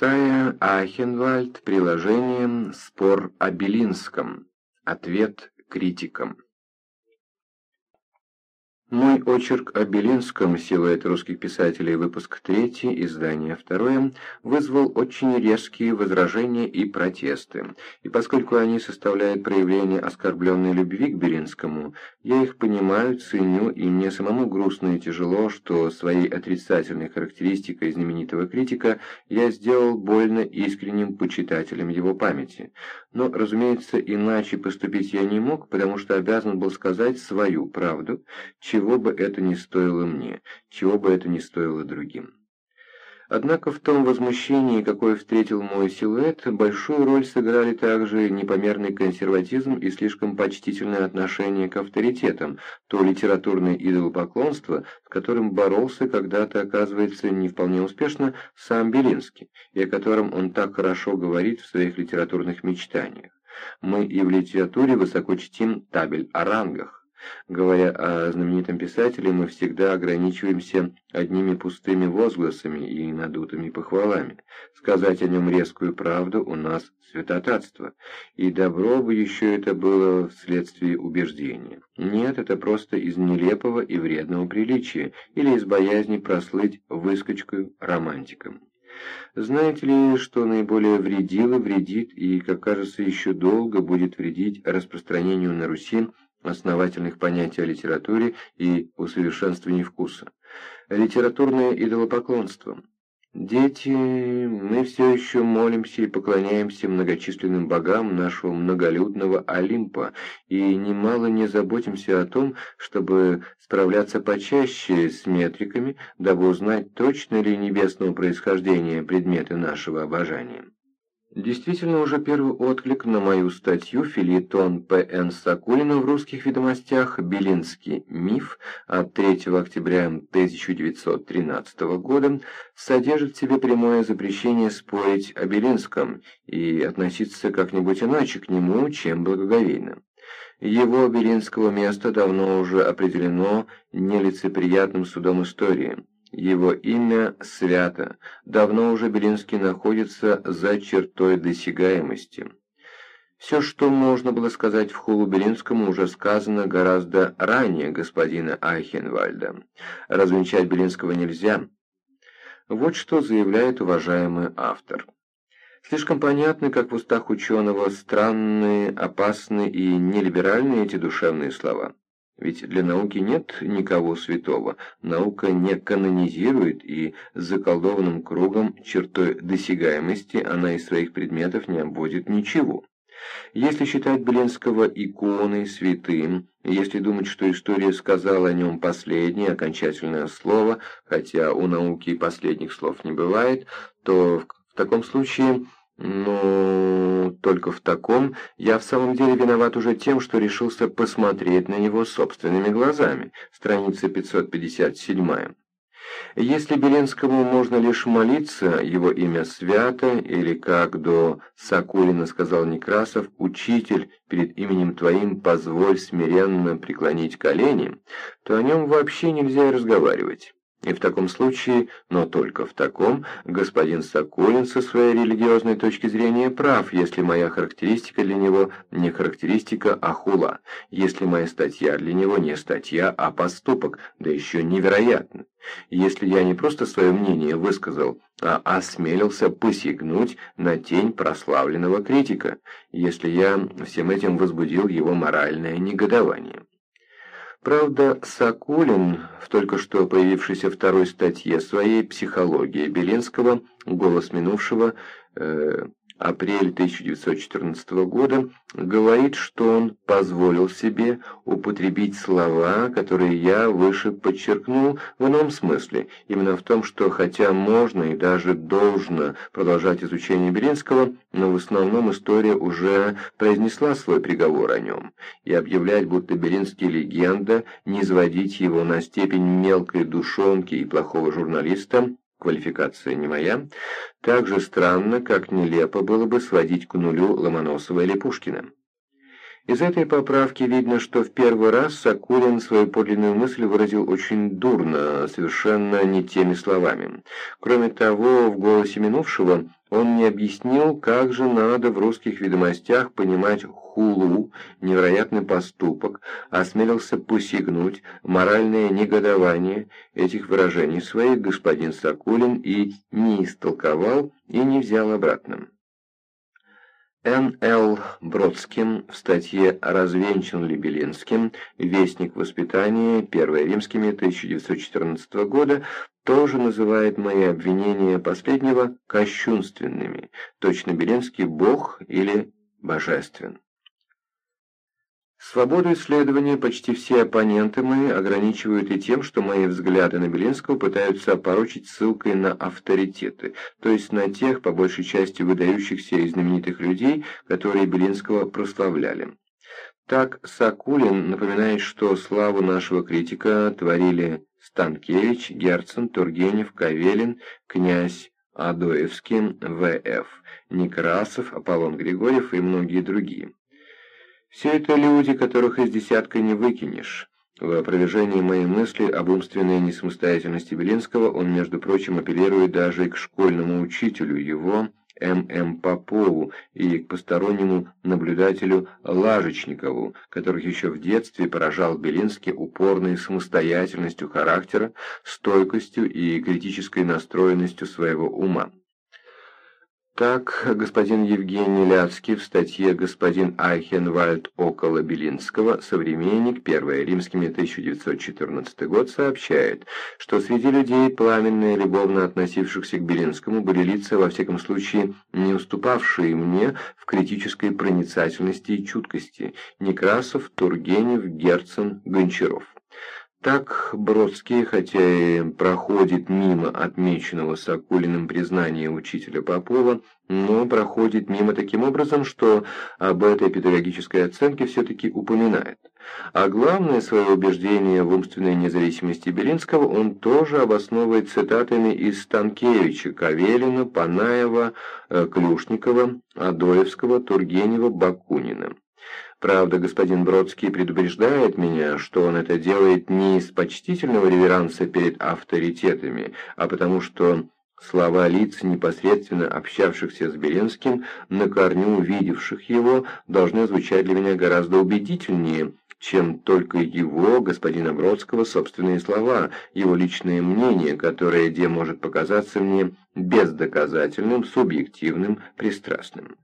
шестая. Ахенвальд. Приложение «Спор о Белинском». Ответ критикам. Мой очерк о Белинском «Силуэт русских писателей», выпуск 3, издание 2, вызвал очень резкие возражения и протесты. И поскольку они составляют проявление оскорбленной любви к Белинскому, я их понимаю, ценю, и мне самому грустно и тяжело, что своей отрицательной характеристикой знаменитого критика я сделал больно искренним почитателем его памяти. Но, разумеется, иначе поступить я не мог, потому что обязан был сказать свою правду, чего бы это ни стоило мне, чего бы это ни стоило другим. Однако в том возмущении, какое встретил мой силуэт, большую роль сыграли также непомерный консерватизм и слишком почтительное отношение к авторитетам, то литературное идолопоклонство, с которым боролся когда-то, оказывается, не вполне успешно, сам Белинский, и о котором он так хорошо говорит в своих литературных мечтаниях. Мы и в литературе высоко чтим табель о рангах. Говоря о знаменитом писателе, мы всегда ограничиваемся одними пустыми возгласами и надутыми похвалами. Сказать о нем резкую правду у нас святотатство, и добро бы еще это было вследствие убеждения. Нет, это просто из нелепого и вредного приличия, или из боязни прослыть выскочкой романтиком. Знаете ли, что наиболее вредило, вредит и, как кажется, еще долго будет вредить распространению на Руси основательных понятий о литературе и усовершенствовании вкуса. Литературное идолопоклонство. Дети, мы все еще молимся и поклоняемся многочисленным богам нашего многолюдного Олимпа и немало не заботимся о том, чтобы справляться почаще с метриками, дабы узнать, точно ли небесного происхождения предметы нашего обожания. Действительно, уже первый отклик на мою статью «Филитон П.Н. Сакулина в русских ведомостях. Белинский миф» от 3 октября 1913 года содержит в себе прямое запрещение спорить о Белинском и относиться как-нибудь иначе к нему, чем благоговейно. Его Белинского место давно уже определено нелицеприятным судом истории. Его имя свято, давно уже Белинский находится за чертой досягаемости. Все, что можно было сказать в хулу Белинскому, уже сказано гораздо ранее господина Айхенвальда. Развенчать Белинского нельзя. Вот что заявляет уважаемый автор. Слишком понятны, как в устах ученого, странные, опасные и нелиберальные эти душевные слова. Ведь для науки нет никого святого, наука не канонизирует, и заколдованным кругом чертой досягаемости она из своих предметов не обводит ничего. Если считать Беленского иконой, святым, если думать, что история сказала о нем последнее, окончательное слово, хотя у науки последних слов не бывает, то в таком случае ну, только в таком я в самом деле виноват уже тем, что решился посмотреть на него собственными глазами. Страница 557. Если Беленскому можно лишь молиться, его имя свято, или, как до Сокулина сказал Некрасов, «Учитель, перед именем твоим позволь смиренно преклонить колени», то о нем вообще нельзя разговаривать. И в таком случае, но только в таком, господин Соколин со своей религиозной точки зрения прав, если моя характеристика для него не характеристика, а хула, если моя статья для него не статья, а поступок, да еще невероятно. Если я не просто свое мнение высказал, а осмелился посягнуть на тень прославленного критика, если я всем этим возбудил его моральное негодование. Правда, Сокулин в только что появившейся второй статье своей «Психология Беленского. Голос минувшего» э, апрель 1914 года, говорит, что он позволил себе употребить слова, которые я выше подчеркнул в ином смысле, именно в том, что хотя можно и даже должно продолжать изучение Белинского, но в основном история уже произнесла свой приговор о нем, и объявлять, будто Белинский легенда, не сводить его на степень мелкой душонки и плохого журналиста, квалификация не моя, так же странно, как нелепо было бы сводить к нулю Ломоносова или Пушкина. Из этой поправки видно, что в первый раз Сакулин свою подлинную мысль выразил очень дурно, совершенно не теми словами. Кроме того, в голосе минувшего он не объяснил, как же надо в русских ведомостях понимать хулу, невероятный поступок, осмелился посягнуть моральное негодование этих выражений своих господин Сакулин и не истолковал и не взял обратно. Н.Л. Бродским в статье «Развенчан ли Белинским. Вестник воспитания. 1 римскими 1914 года» тоже называет мои обвинения последнего кощунственными. Точно Белинский – бог или божествен. Свободу исследования почти все оппоненты мои ограничивают и тем, что мои взгляды на Белинского пытаются опорочить ссылкой на авторитеты, то есть на тех, по большей части выдающихся и знаменитых людей, которые Белинского прославляли. Так Сакулин напоминает, что славу нашего критика творили Станкевич, Герцен, Тургенев, Кавелин, князь Адоевский, В.Ф., Некрасов, Аполлон Григорьев и многие другие. Все это люди, которых из десятка не выкинешь. В опровержении моей мысли об умственной несамостоятельности Белинского он, между прочим, апеллирует даже и к школьному учителю его, М.М. Попову, и к постороннему наблюдателю Лажечникову, которых еще в детстве поражал Белинский упорной самостоятельностью характера, стойкостью и критической настроенностью своего ума. Так, господин Евгений Ляцкий в статье «Господин Айхенвальд около Белинского. Современник. 1 римскими 1914 год» сообщает, что среди людей, пламенно и любовно относившихся к Белинскому, были лица, во всяком случае, не уступавшие мне в критической проницательности и чуткости – Некрасов, Тургенев, Герцен, Гончаров. Так Бродский, хотя и проходит мимо отмеченного Сокулиным признания учителя Попова, но проходит мимо таким образом, что об этой педагогической оценке все-таки упоминает. А главное свое убеждение в умственной независимости Белинского он тоже обосновывает цитатами из Станкевича, Кавелина, Панаева, э, Клюшникова, Адоевского, Тургенева, Бакунина. Правда, господин Бродский предупреждает меня, что он это делает не из почтительного реверанса перед авторитетами, а потому что слова лиц, непосредственно общавшихся с Беренским, на корню увидевших его, должны звучать для меня гораздо убедительнее, чем только его, господина Бродского, собственные слова, его личное мнение, которое где может показаться мне бездоказательным, субъективным, пристрастным.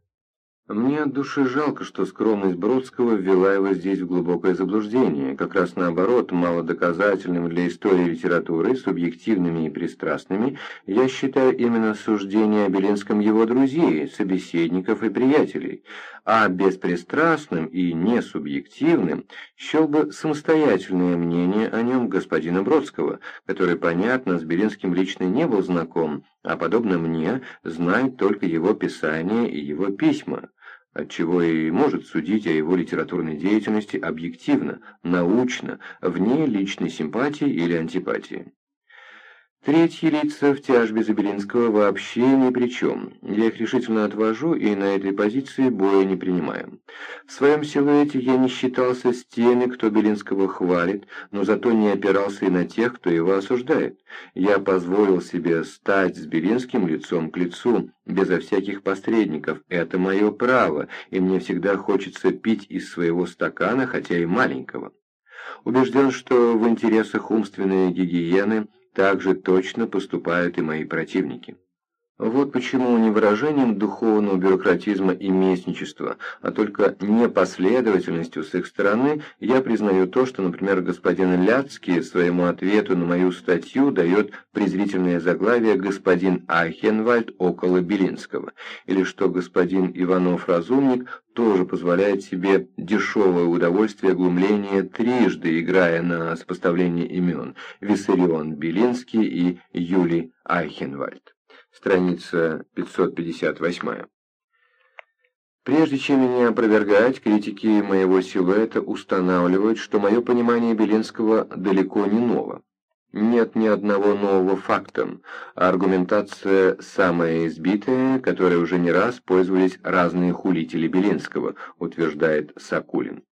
Мне от души жалко, что скромность Бродского ввела его здесь в глубокое заблуждение, как раз наоборот, малодоказательным для истории литературы, субъективными и пристрастными, я считаю именно суждения о Белинском его друзей, собеседников и приятелей, а беспристрастным и несубъективным счел бы самостоятельное мнение о нем господина Бродского, который, понятно, с Белинским лично не был знаком, а, подобно мне, знает только его писания и его письма отчего и может судить о его литературной деятельности объективно, научно, вне личной симпатии или антипатии. Третьи лица в тяжбе Забелинского вообще ни при чем. Я их решительно отвожу и на этой позиции боя не принимаю. В своем силуэте я не считался с теми, кто Белинского хвалит, но зато не опирался и на тех, кто его осуждает. Я позволил себе стать с Белинским лицом к лицу, безо всяких посредников. Это мое право, и мне всегда хочется пить из своего стакана, хотя и маленького. Убежден, что в интересах умственной гигиены так же точно поступают и мои противники. Вот почему не выражением духовного бюрократизма и местничества, а только непоследовательностью с их стороны я признаю то, что, например, господин Ляцкий своему ответу на мою статью дает презрительное заглавие «Господин Айхенвальд около Белинского», или что господин Иванов-разумник тоже позволяет себе дешевое удовольствие глумления трижды, играя на сопоставление имен Виссарион Белинский и Юлий Айхенвальд страница 558. Прежде чем меня опровергать, критики моего силуэта устанавливают, что мое понимание Белинского далеко не ново. нет ни одного нового факта, а аргументация самая избитая, которой уже не раз пользовались разные хулители Белинского, утверждает Сакулин.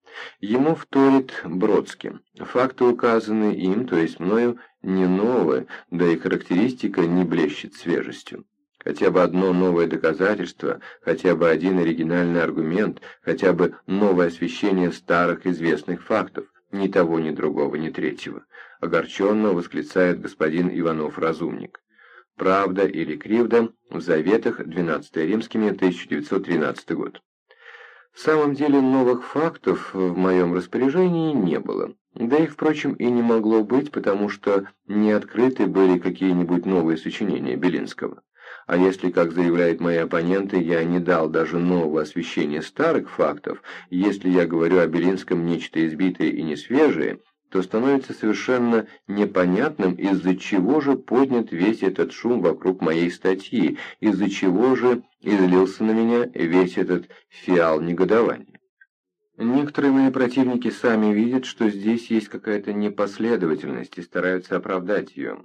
Ему вторит Бродский. Факты, указанные им, то есть мною, не новые, да и характеристика не блещет свежестью. Хотя бы одно новое доказательство, хотя бы один оригинальный аргумент, хотя бы новое освещение старых известных фактов, ни того, ни другого, ни третьего. Огорченно восклицает господин Иванов-разумник. «Правда или кривда» в Заветах 12 римскими 1913 год. В самом деле новых фактов в моем распоряжении не было. Да их, впрочем, и не могло быть, потому что не открыты были какие-нибудь новые сочинения Белинского. А если, как заявляют мои оппоненты, я не дал даже нового освещения старых фактов, если я говорю о Белинском нечто избитое и несвежее, то становится совершенно непонятным, из-за чего же поднят весь этот шум вокруг моей статьи, из-за чего же излился на меня весь этот фиал негодования. Некоторые мои противники сами видят, что здесь есть какая-то непоследовательность и стараются оправдать ее.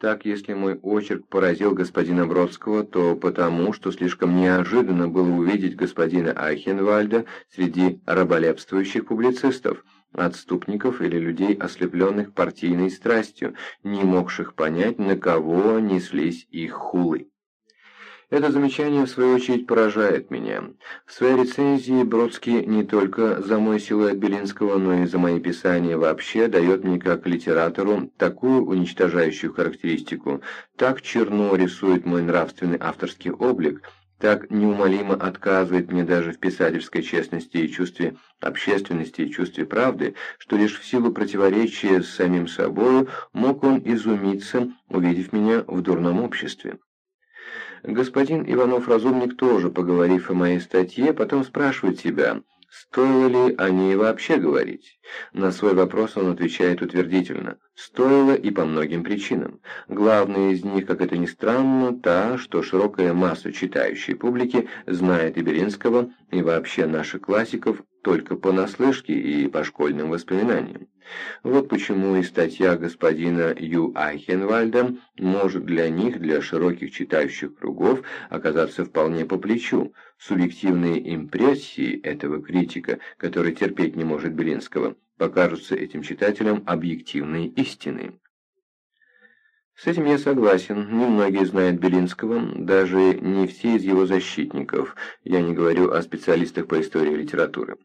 Так, если мой очерк поразил господина Бродского, то потому, что слишком неожиданно было увидеть господина Айхенвальда среди раболепствующих публицистов – отступников или людей, ослепленных партийной страстью, не могших понять, на кого неслись их хулы. Это замечание, в свою очередь, поражает меня. В своей рецензии Бродский не только за мой силуэт Белинского, но и за мои писания вообще дает мне как литератору такую уничтожающую характеристику, так черно рисует мой нравственный авторский облик, так неумолимо отказывает мне даже в писательской честности и чувстве общественности и чувстве правды, что лишь в силу противоречия с самим собою мог он изумиться, увидев меня в дурном обществе. Господин Иванов-разумник тоже, поговорив о моей статье, потом спрашивает себя, Стоило ли о ней вообще говорить? На свой вопрос он отвечает утвердительно. Стоило и по многим причинам. Главная из них, как это ни странно, та, что широкая масса читающей публики знает и Белинского, и вообще наших классиков только понаслышке и по школьным воспоминаниям. Вот почему и статья господина Ю. Айхенвальда может для них, для широких читающих кругов, оказаться вполне по плечу. Субъективные импрессии этого критика, который терпеть не может Белинского, покажутся этим читателям объективной истиной. С этим я согласен. Немногие знают Белинского, даже не все из его защитников. Я не говорю о специалистах по истории литературы.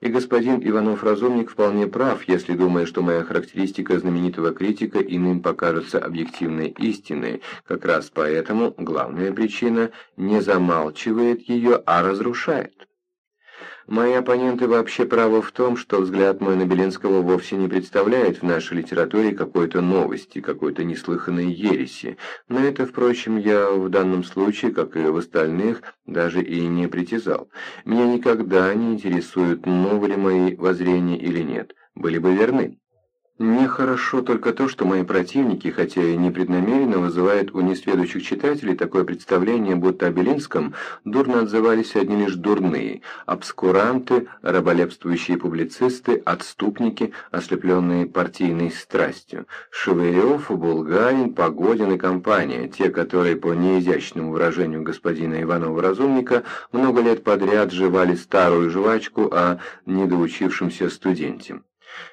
И господин Иванов-разумник вполне прав, если думает, что моя характеристика знаменитого критика иным покажется объективной истиной. Как раз поэтому главная причина не замалчивает ее, а разрушает. Мои оппоненты вообще правы в том, что взгляд мой на Белинского вовсе не представляет в нашей литературе какой-то новости, какой-то неслыханной ереси. На это, впрочем, я в данном случае, как и в остальных, даже и не притязал. Меня никогда не интересуют, новы ли мои воззрения или нет. Были бы верны. Нехорошо только то, что мои противники, хотя и непреднамеренно, вызывают у несведущих читателей такое представление, будто о Белинском дурно отзывались одни лишь дурные, обскуранты, раболепствующие публицисты, отступники, ослепленные партийной страстью, Шевырев, Булгарин, Погодин и компания, те, которые, по неизящному выражению господина Иванова-разумника, много лет подряд жевали старую жвачку о недоучившемся студенте.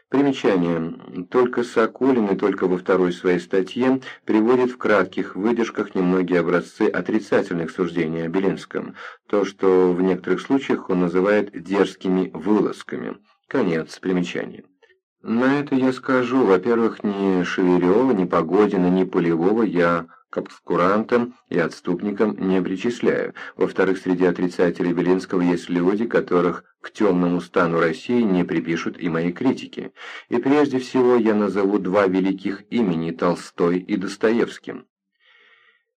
Примечание. Только Соколин и только во второй своей статье приводит в кратких выдержках немногие образцы отрицательных суждений о Белинском, то, что в некоторых случаях он называет дерзкими вылазками. Конец примечания. На это я скажу, во-первых, ни Шеверева, ни Погодина, ни Полевого я к обскурантам и отступникам не причисляю. Во-вторых, среди отрицателей Белинского есть люди, которых к темному стану России не припишут и мои критики. И прежде всего я назову два великих имени Толстой и Достоевский.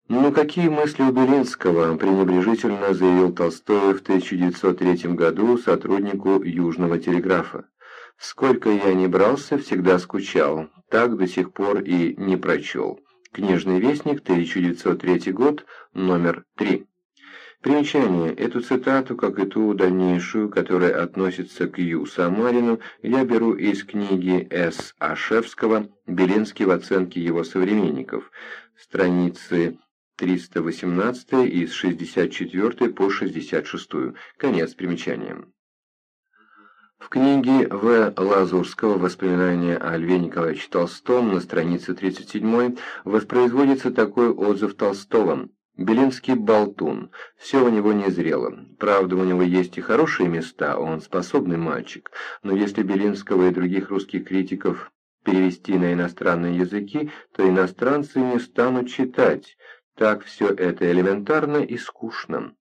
«Ну какие мысли у Белинского?» – пренебрежительно заявил Толстой в 1903 году сотруднику Южного телеграфа. «Сколько я не брался, всегда скучал, так до сих пор и не прочел». Книжный вестник, 1903 год, номер 3. Примечание. Эту цитату, как и ту дальнейшую, которая относится к Ю. Самарину, я беру из книги С. Ашевского «Белинский в оценке его современников», страницы 318 из 64 по 66. Конец примечания. В книге В. Лазурского «Воспоминания о Льве Николаевиче Толстом» на странице 37 воспроизводится такой отзыв Толстого. Белинский болтун, все у него незрело. Правда, у него есть и хорошие места, он способный мальчик. Но если Белинского и других русских критиков перевести на иностранные языки, то иностранцы не станут читать. Так все это элементарно и скучно.